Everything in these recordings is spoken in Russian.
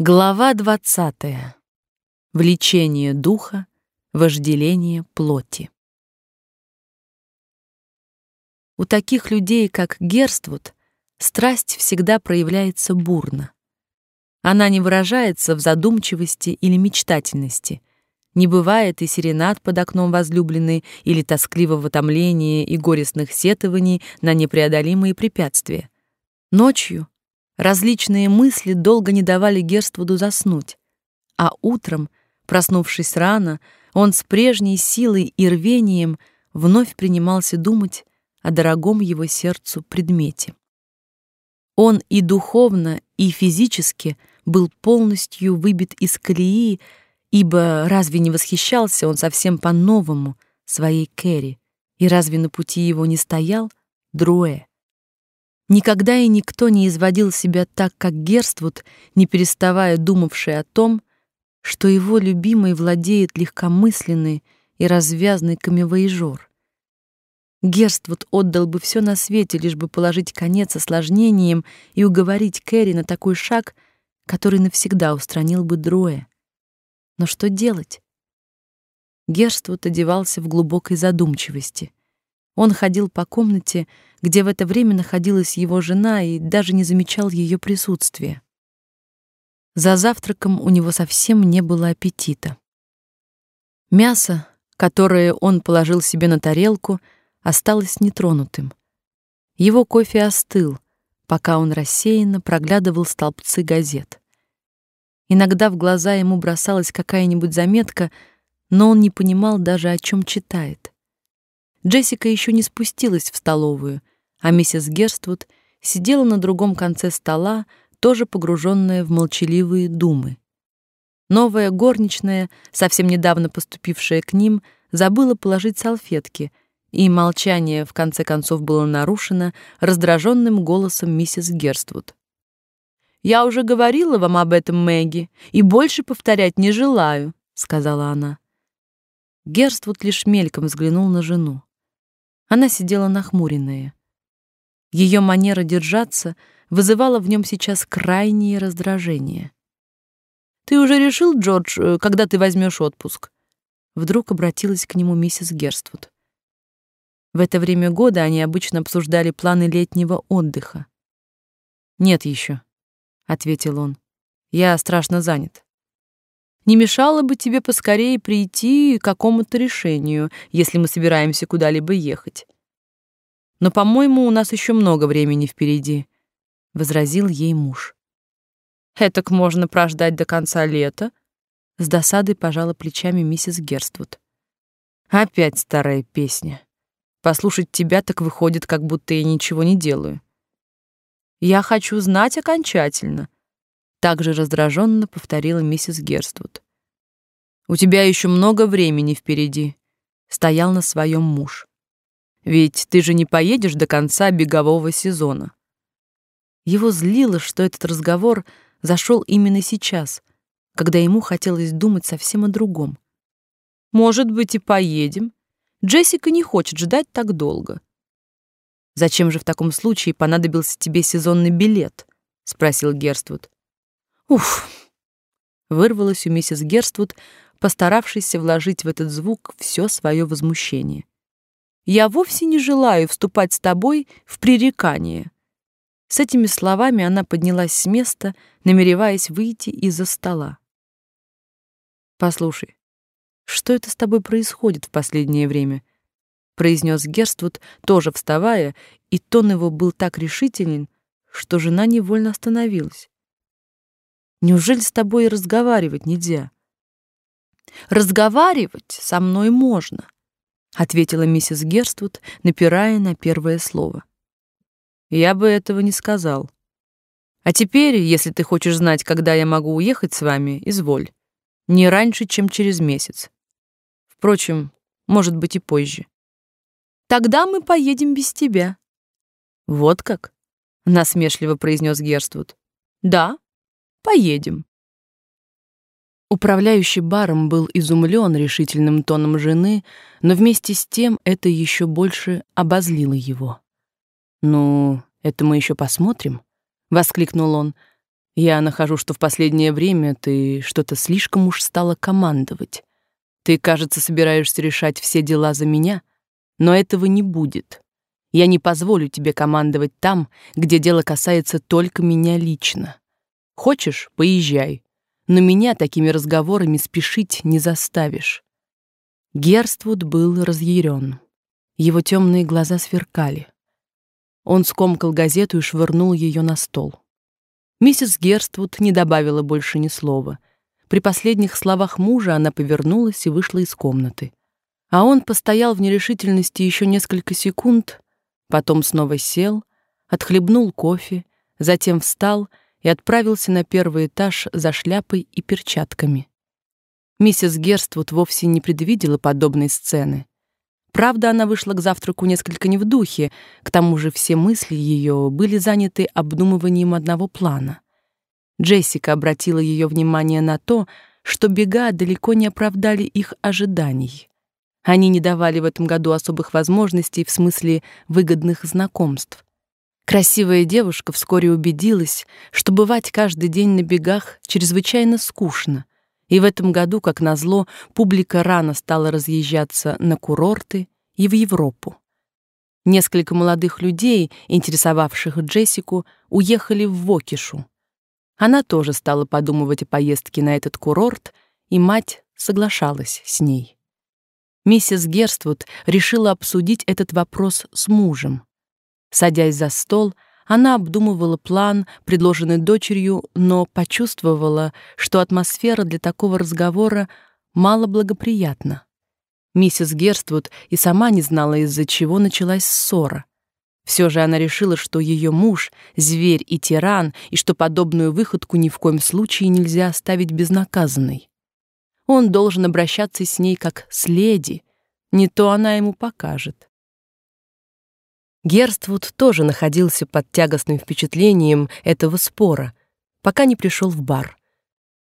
Глава 20. Влечение духа, вожделение плоти. У таких людей, как Герствуд, страсть всегда проявляется бурно. Она не выражается в задумчивости или мечтательности. Не бывает и серенад под окном возлюбленной или тоскливого томления и горестных сетований на непреодолимые препятствия. Ночью Различные мысли долго не давали Герствуду заснуть, а утром, проснувшись рано, он с прежней силой и рвением вновь принимался думать о дорогом его сердцу предмете. Он и духовно, и физически был полностью выбит из колеи, ибо разве не восхищался он совсем по-новому своей Кэрри, и разве на пути его не стоял Друэ? Никогда и никто не изводил себя так, как Герствуд, не переставая думавший о том, что его любимый владеет легкомысленный и развязный камевоежор. Герствуд отдал бы все на свете, лишь бы положить конец осложнениям и уговорить Кэрри на такой шаг, который навсегда устранил бы Дроя. Но что делать? Герствуд одевался в глубокой задумчивости. Он ходил по комнате, где в это время находилась его жена, и даже не замечал ее присутствия. За завтраком у него совсем не было аппетита. Мясо, которое он положил себе на тарелку, осталось нетронутым. Его кофе остыл, пока он рассеянно проглядывал столбцы газет. Иногда в глаза ему бросалась какая-нибудь заметка, но он не понимал даже, о чем читает. Джессика еще не спустилась в столовую, а миссис Герствуд сидела на другом конце стола, тоже погруженная в молчаливые думы. Новая горничная, совсем недавно поступившая к ним, забыла положить салфетки, и молчание в конце концов было нарушено раздраженным голосом миссис Герствуд. «Я уже говорила вам об этом, Мэгги, и больше повторять не желаю», — сказала она. Герствуд лишь мельком взглянул на жену. Она сидела нахмуренная. Ее манера держаться вызывала в нем сейчас крайнее раздражение. Ты уже решил, Джордж, э, когда ты возьмешь отпуск? Вдруг обратилась к нему миссис Герствуд. В это время года они обычно обсуждали планы летнего отдыха. Нет еще, ответил он. Я страшно занят. Не мешало бы тебе поскорее прийти к какому-то решению, если мы собираемся куда-либо ехать. Но, по-моему, у нас еще много времени впереди, возразил ей муж. Этак можно прождать до конца лета, с досадой пожала плечами миссис Герствуд. Опять старая песня. Послушать тебя так выходит, как будто я ничего не делаю. Я хочу знать окончательно, также раздраженно повторила миссис Герствуд. У тебя еще много времени впереди, стоял на своем муж. Ведь ты же не поедешь до конца бегового сезона. Его злило, что этот разговор зашел именно сейчас, когда ему хотелось думать совсем о другом. Может быть, и поедем. Джессика не хочет ждать так долго. Зачем же в таком случае понадобился тебе сезонный билет? спросил Герствуд. Уф. Вырвалось у миссис Герствуд, постаравшейся вложить в этот звук все свое возмущение. Я вовсе не желаю вступать с тобой в пререкание. С этими словами она поднялась с места, намереваясь выйти из-за стола. Послушай, что это с тобой происходит в последнее время? произнес Герствуд, тоже вставая, и тон его был так решителен, что жена невольно остановилась. Неужели с тобой и разговаривать нельзя? Разговаривать со мной можно, ответила миссис Герствуд, напирая на первое слово. Я бы этого не сказал. А теперь, если ты хочешь знать, когда я могу уехать с вами, изволь. Не раньше, чем через месяц. Впрочем, может быть и позже. Тогда мы поедем без тебя. Вот как? насмешливо произнес Герствуд. Да, Поедем. Управляющий баром был изумлен решительным тоном жены, но вместе с тем это еще больше обозлило его. «Ну, это мы еще посмотрим», — воскликнул он. Я нахожу, что в последнее время ты что-то слишком уж стала командовать. Ты, кажется, собираешься решать все дела за меня, но этого не будет. Я не позволю тебе командовать там, где дело касается только меня лично. Хочешь, поезжай, но меня такими разговорами спешить не заставишь. Герствуд был разъярен. Его темные глаза сверкали. Он скомкал газету и швырнул ее на стол. Миссис Герствуд не добавила больше ни слова. При последних словах мужа она повернулась и вышла из комнаты. А он постоял в нерешительности еще несколько секунд, потом снова сел, отхлебнул кофе, затем встал и отправился на первый этаж за шляпой и перчатками. Миссис Герствуд вовсе не предвидела подобной сцены. Правда, она вышла к завтраку несколько не в духе, к тому же все мысли ее были заняты обдумыванием одного плана. Джессика обратила ее внимание на то, что бега далеко не оправдали их ожиданий. Они не давали в этом году особых возможностей в смысле выгодных знакомств. Красивая девушка вскоре убедилась, что бывать каждый день на бегах чрезвычайно скучно, и в этом году, как назло, публика рано стала разъезжаться на курорты и в Европу. Несколько молодых людей, интересовавших Джессику, уехали в Вокишу. Она тоже стала подумывать о поездке на этот курорт, и мать соглашалась с ней. Миссис Герствуд решила обсудить этот вопрос с мужем. Садясь за стол, она обдумывала план, предложенный дочерью, но почувствовала, что атмосфера для такого разговора мало благоприятна. Миссис Герствуд и сама не знала, из-за чего началась ссора. Все же она решила, что ее муж зверь и тиран, и что подобную выходку ни в коем случае нельзя оставить безнаказанной. Он должен обращаться с ней как с леди, не то она ему покажет. Герствуд тоже находился под тягостным впечатлением этого спора, пока не пришел в бар.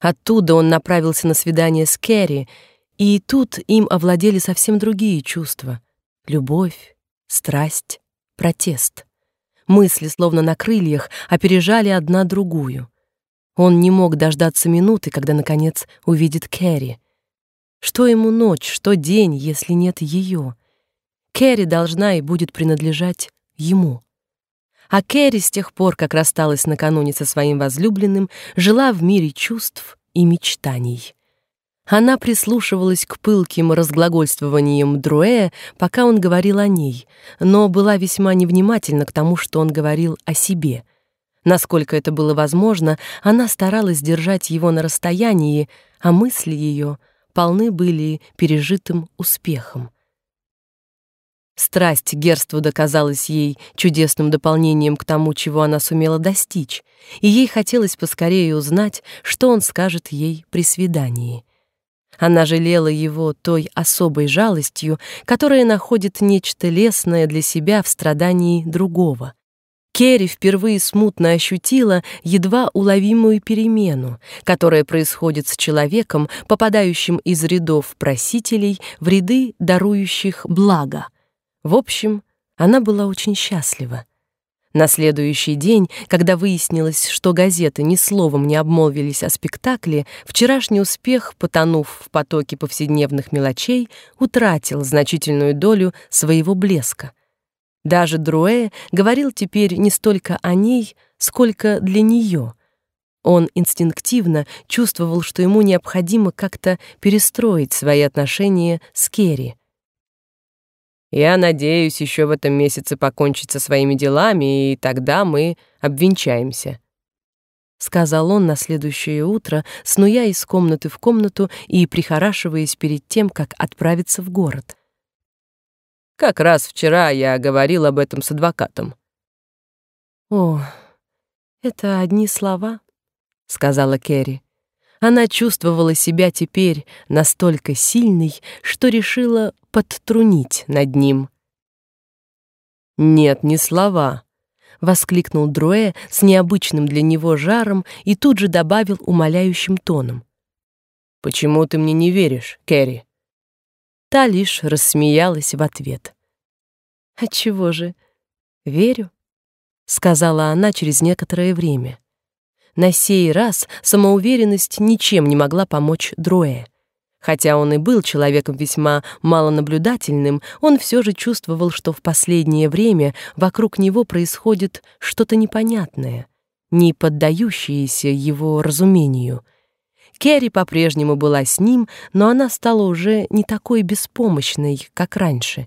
Оттуда он направился на свидание с Кэрри, и тут им овладели совсем другие чувства: любовь, страсть, протест. Мысли, словно на крыльях, опережали одна другую. Он не мог дождаться минуты, когда наконец увидит Кэрри. Что ему ночь, что день, если нет ее? Кэрри должна и будет принадлежать ему. А Кэрри с тех пор, как рассталась накануне со своим возлюбленным, жила в мире чувств и мечтаний. Она прислушивалась к пылким разглагольствованиям Друэ, пока он говорил о ней, но была весьма невнимательна к тому, что он говорил о себе. Насколько это было возможно, она старалась держать его на расстоянии, а мысли ее полны были пережитым успехом. Страсть Герствуда казалась ей чудесным дополнением к тому, чего она сумела достичь, и ей хотелось поскорее узнать, что он скажет ей при свидании. Она жалела его той особой жалостью, которая находит нечто лесное для себя в страдании другого. Керри впервые смутно ощутила едва уловимую перемену, которая происходит с человеком, попадающим из рядов просителей в ряды дарующих благо — в общем, она была очень счастлива. На следующий день, когда выяснилось, что газеты ни словом не обмолвились о спектакле, вчерашний успех, потонув в потоке повседневных мелочей, утратил значительную долю своего блеска. Даже Друэ говорил теперь не столько о ней, сколько для нее. Он инстинктивно чувствовал, что ему необходимо как-то перестроить свои отношения с Керри, я надеюсь еще в этом месяце покончить со своими делами, и тогда мы обвенчаемся», — сказал он на следующее утро, снуя из комнаты в комнату и прихорашиваясь перед тем, как отправиться в город. «Как раз вчера я говорил об этом с адвокатом». «О, это одни слова», — сказала Кэрри. Она чувствовала себя теперь настолько сильной, что решила подтрунить над ним. «Нет, не слова», — воскликнул Друэ с необычным для него жаром и тут же добавил умоляющим тоном. «Почему ты мне не веришь, Кэрри?» Та лишь рассмеялась в ответ. «Отчего же? Верю», — сказала она через некоторое время. На сей раз самоуверенность ничем не могла помочь Дроэ. Хотя он и был человеком весьма малонаблюдательным, он все же чувствовал, что в последнее время вокруг него происходит что-то непонятное, не поддающееся его разумению. Керри по-прежнему была с ним, но она стала уже не такой беспомощной, как раньше.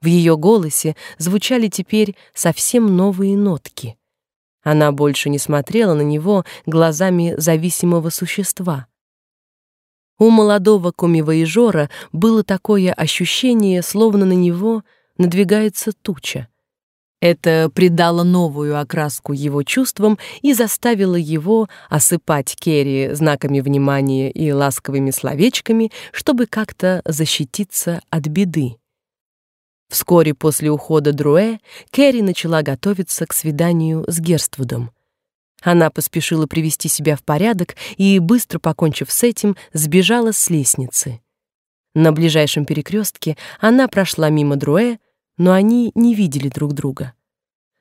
В ее голосе звучали теперь совсем новые нотки. Она больше не смотрела на него глазами зависимого существа. У молодого комивоежора было такое ощущение, словно на него надвигается туча. Это придало новую окраску его чувствам и заставило его осыпать Керри знаками внимания и ласковыми словечками, чтобы как-то защититься от беды. Вскоре после ухода Друэ Керри начала готовиться к свиданию с Герствудом. Она поспешила привести себя в порядок и, быстро покончив с этим, сбежала с лестницы. На ближайшем перекрестке она прошла мимо Друэ, но они не видели друг друга.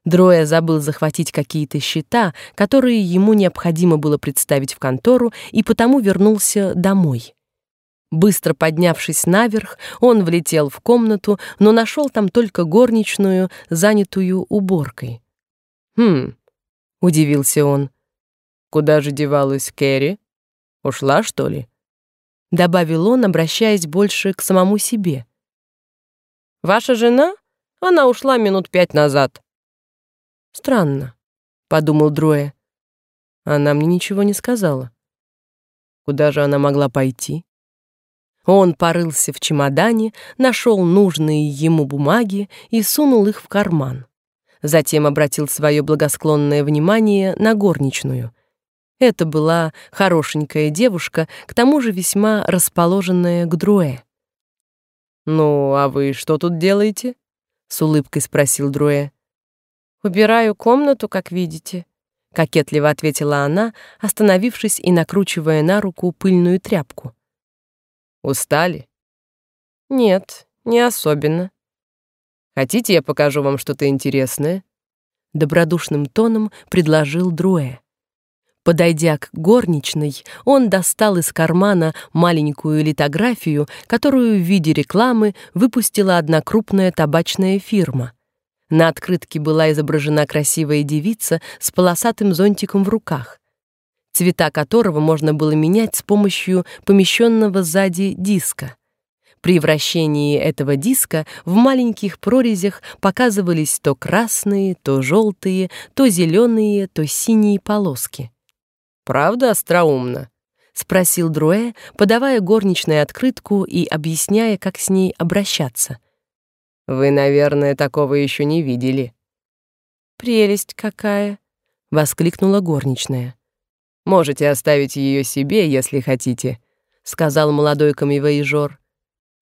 Дроя забыл захватить какие-то счета, которые ему необходимо было представить в контору, и потому вернулся домой. Быстро поднявшись наверх, он влетел в комнату, но нашел там только горничную, занятую уборкой. «Хм, удивился он. Куда же девалась Кэрри? Ушла, что ли? добавил он, обращаясь больше к самому себе. Ваша жена? Она ушла минут пять назад. Странно, подумал Дроя. Она мне ничего не сказала. Куда же она могла пойти? Он порылся в чемодане, нашел нужные ему бумаги и сунул их в карман. Затем обратил свое благосклонное внимание на горничную. Это была хорошенькая девушка, к тому же весьма расположенная к Друэ. «Ну, а вы что тут делаете?» — с улыбкой спросил Друэ. «Убираю комнату, как видите», — кокетливо ответила она, остановившись и накручивая на руку пыльную тряпку. «Устали?» «Нет, не особенно. Хотите, я покажу вам что-то интересное?» Добродушным тоном предложил Друэ. Подойдя к горничной, он достал из кармана маленькую литографию, которую в виде рекламы выпустила одна крупная табачная фирма. На открытке была изображена красивая девица с полосатым зонтиком в руках, цвета которого можно было менять с помощью помещенного сзади диска. При вращении этого диска в маленьких прорезях показывались то красные, то желтые, то зеленые, то синие полоски. «Правда остроумно?» — спросил Друэ, подавая горничной открытку и объясняя, как с ней обращаться. «Вы, наверное, такого еще не видели». «Прелесть какая!» — воскликнула горничная. «Можете оставить ее себе, если хотите», — сказал молодой камевоежор.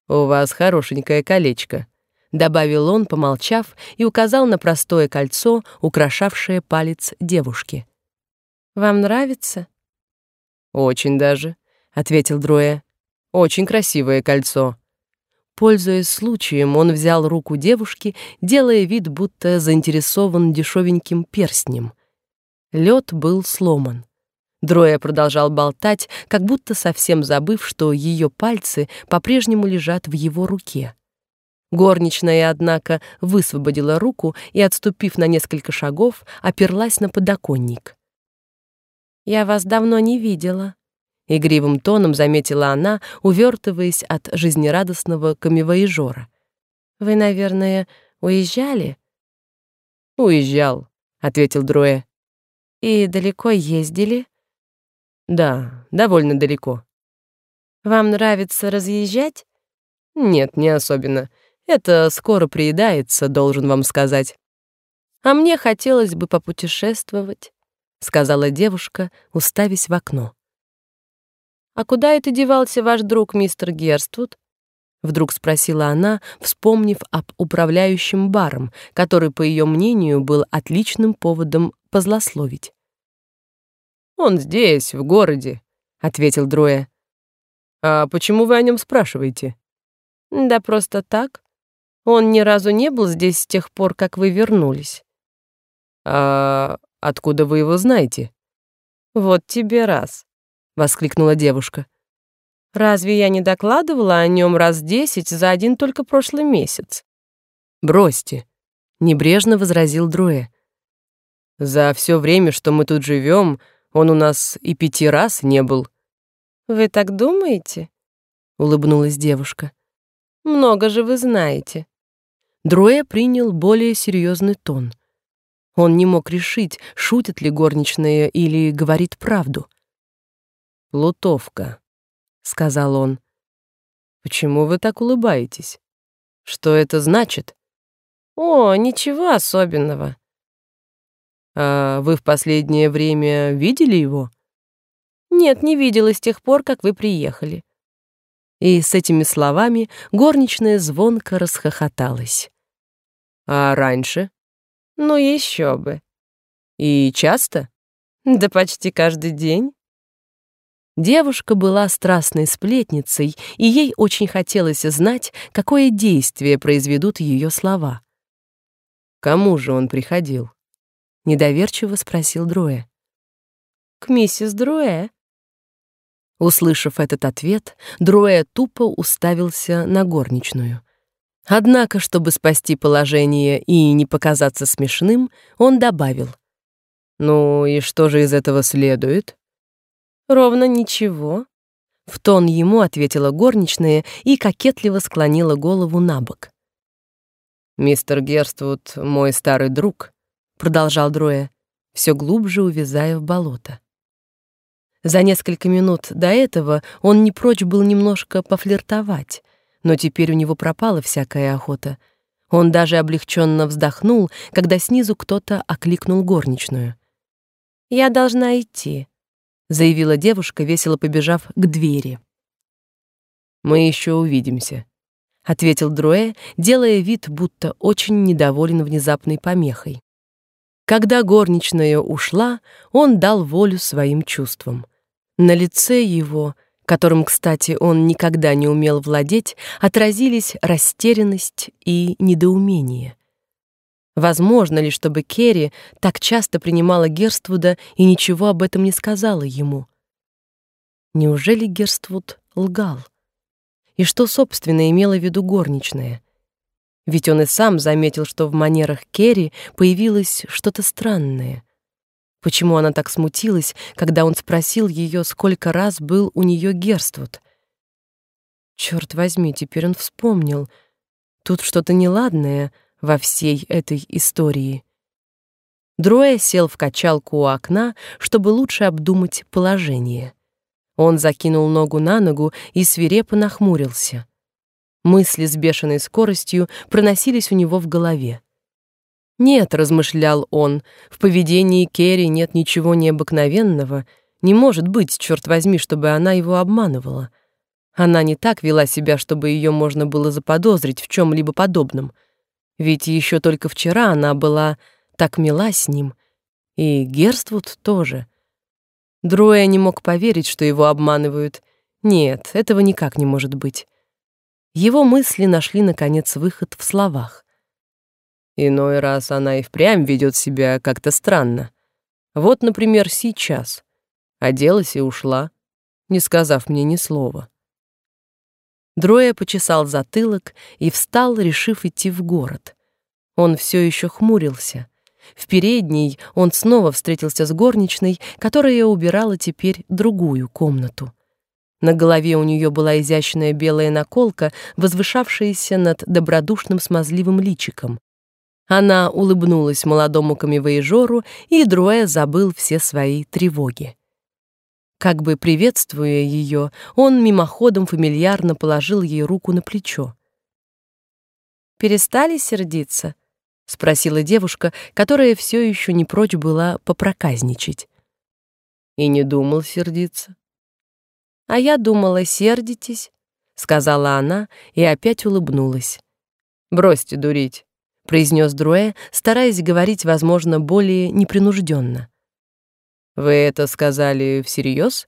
«У вас хорошенькое колечко», — добавил он, помолчав, и указал на простое кольцо, украшавшее палец девушки. «Вам нравится?» «Очень даже», — ответил Дроя. «Очень красивое кольцо». Пользуясь случаем, он взял руку девушки, делая вид, будто заинтересован дешевеньким перстнем. Лед был сломан. Дроя продолжал болтать, как будто совсем забыв, что ее пальцы по-прежнему лежат в его руке. Горничная, однако, высвободила руку и, отступив на несколько шагов, оперлась на подоконник. «Я вас давно не видела», — игривым тоном заметила она, увертываясь от жизнерадостного камевоежора. «Вы, наверное, уезжали?» «Уезжал», — ответил Дроя. «И далеко ездили?» Да, довольно далеко. Вам нравится разъезжать? Нет, не особенно. Это скоро приедается, должен вам сказать. А мне хотелось бы попутешествовать, сказала девушка, уставясь в окно. А куда это девался ваш друг мистер Герствуд? Вдруг спросила она, вспомнив об управляющем баром, который, по ее мнению, был отличным поводом позлословить. «Он здесь, в городе», — ответил Дроя. «А почему вы о нем спрашиваете?» «Да просто так. Он ни разу не был здесь с тех пор, как вы вернулись». «А откуда вы его знаете?» Вот тебе раз, воскликнула девушка. Разве я не докладывала о нем раз десять за один только прошлый месяц? Бросьте, небрежно возразил Друэ. За все время, что мы тут живем, он у нас и пяти раз не был. Вы так думаете? улыбнулась девушка. Много же вы знаете. Друэ принял более серьезный тон. Он не мог решить, шутит ли горничная или говорит правду. «Плутовка», — сказал он. «Почему вы так улыбаетесь? Что это значит?» «О, ничего особенного». «А вы в последнее время видели его?» «Нет, не видела с тех пор, как вы приехали». И с этими словами горничная звонко расхохоталась. А раньше? Ну, еще бы. И часто? Да почти каждый день. Девушка была страстной сплетницей, и ей очень хотелось знать, какое действие произведут ее слова. «Кому же он приходил?» — недоверчиво спросил Дроэ. «К миссис Дроэ». Услышав этот ответ, Дроэ тупо уставился на горничную — Однако, чтобы спасти положение и не показаться смешным, он добавил. «Ну и что же из этого следует?» «Ровно ничего», — в тон ему ответила горничная и кокетливо склонила голову на бок. «Мистер Герствуд — мой старый друг», — продолжал Дроя, все глубже увязая в болото. За несколько минут до этого он не прочь был немножко пофлиртовать, но теперь у него пропала всякая охота. Он даже облегченно вздохнул, когда снизу кто-то окликнул горничную. «Я должна идти», — заявила девушка, весело побежав к двери. «Мы еще увидимся», — ответил Друэ, делая вид, будто очень недоволен внезапной помехой. Когда горничная ушла, он дал волю своим чувствам. На лице его которым, кстати, он никогда не умел владеть, отразились растерянность и недоумение. Возможно ли, чтобы Керри так часто принимала Герствуда и ничего об этом не сказала ему? Неужели Герствуд лгал? И что, собственно, имела в виду горничная? Ведь он и сам заметил, что в манерах Керри появилось что-то странное — Почему она так смутилась, когда он спросил ее, сколько раз был у нее Герствуд? Черт возьми, теперь он вспомнил. Тут что-то неладное во всей этой истории. Дроя сел в качалку у окна, чтобы лучше обдумать положение. Он закинул ногу на ногу и свирепо нахмурился. Мысли с бешеной скоростью проносились у него в голове. Нет, размышлял он, в поведении Керри нет ничего необыкновенного. Не может быть, черт возьми, чтобы она его обманывала. Она не так вела себя, чтобы ее можно было заподозрить в чем либо подобном. Ведь еще только вчера она была так мила с ним. И Герствуд тоже. Дроя не мог поверить, что его обманывают. Нет, этого никак не может быть. Его мысли нашли, наконец, выход в словах. Иной раз она и впрямь ведет себя как-то странно. Вот, например, сейчас. Оделась и ушла, не сказав мне ни слова. Дроя почесал затылок и встал, решив идти в город. Он все еще хмурился. В передней он снова встретился с горничной, которая убирала теперь другую комнату. На голове у нее была изящная белая наколка, возвышавшаяся над добродушным смазливым личиком. Она улыбнулась молодому камевояжеру, и Друэ забыл все свои тревоги. Как бы приветствуя ее, он мимоходом фамильярно положил ей руку на плечо. «Перестали сердиться?» — спросила девушка, которая все еще не прочь была попроказничать. «И не думал сердиться». «А я думала, сердитесь», — сказала она и опять улыбнулась. «Бросьте дурить произнес Друэ, стараясь говорить, возможно, более непринужденно. Вы это сказали всерьез?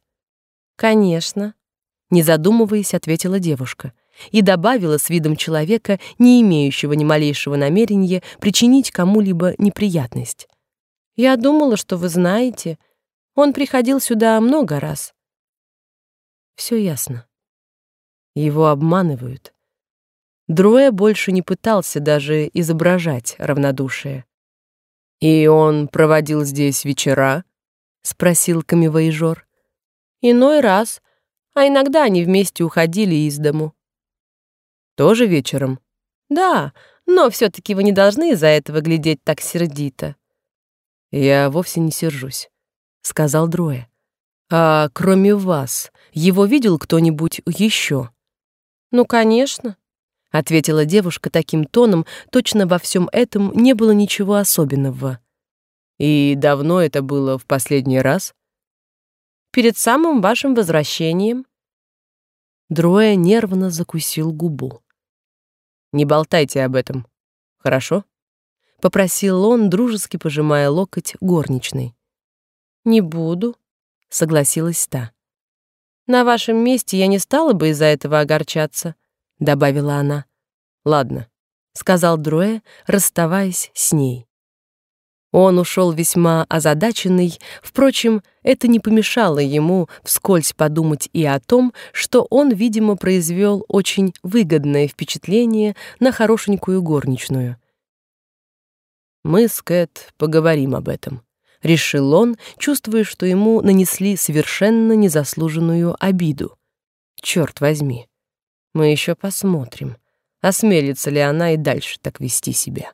Конечно, не задумываясь, ответила девушка и добавила с видом человека, не имеющего ни малейшего намерения причинить кому-либо неприятность. Я думала, что вы знаете. Он приходил сюда много раз. Все ясно. Его обманывают. Дроя больше не пытался даже изображать равнодушие. «И он проводил здесь вечера?» — спросил камевоежор. «Иной раз, а иногда они вместе уходили из дому». «Тоже вечером?» «Да, но все таки вы не должны из-за этого глядеть так сердито». «Я вовсе не сержусь», — сказал Дроя. «А кроме вас, его видел кто-нибудь еще?» «Ну, конечно», ответила девушка таким тоном, точно во всем этом не было ничего особенного. И давно это было в последний раз? Перед самым вашим возвращением. Дроя нервно закусил губу. Не болтайте об этом. Хорошо? попросил он, дружески пожимая локоть горничной. Не буду, согласилась та. На вашем месте я не стала бы из-за этого огорчаться добавила она. Ладно, сказал Дроэ, расставаясь с ней. Он ушел весьма озадаченный, впрочем, это не помешало ему вскользь подумать и о том, что он, видимо, произвел очень выгодное впечатление на хорошенькую горничную. «Мы с Кэт поговорим об этом», — решил он, чувствуя, что ему нанесли совершенно незаслуженную обиду. «Черт возьми!» Мы еще посмотрим, осмелится ли она и дальше так вести себя.